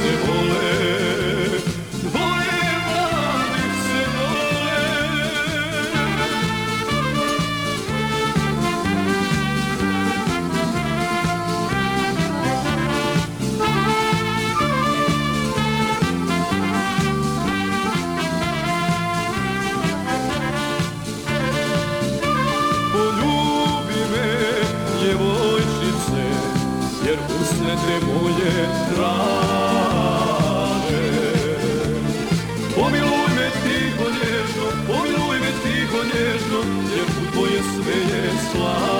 se vole Dvoje mladih se vole. Poljubi me, djevojčice Jer usne te moje traje tvoje sve je slađe.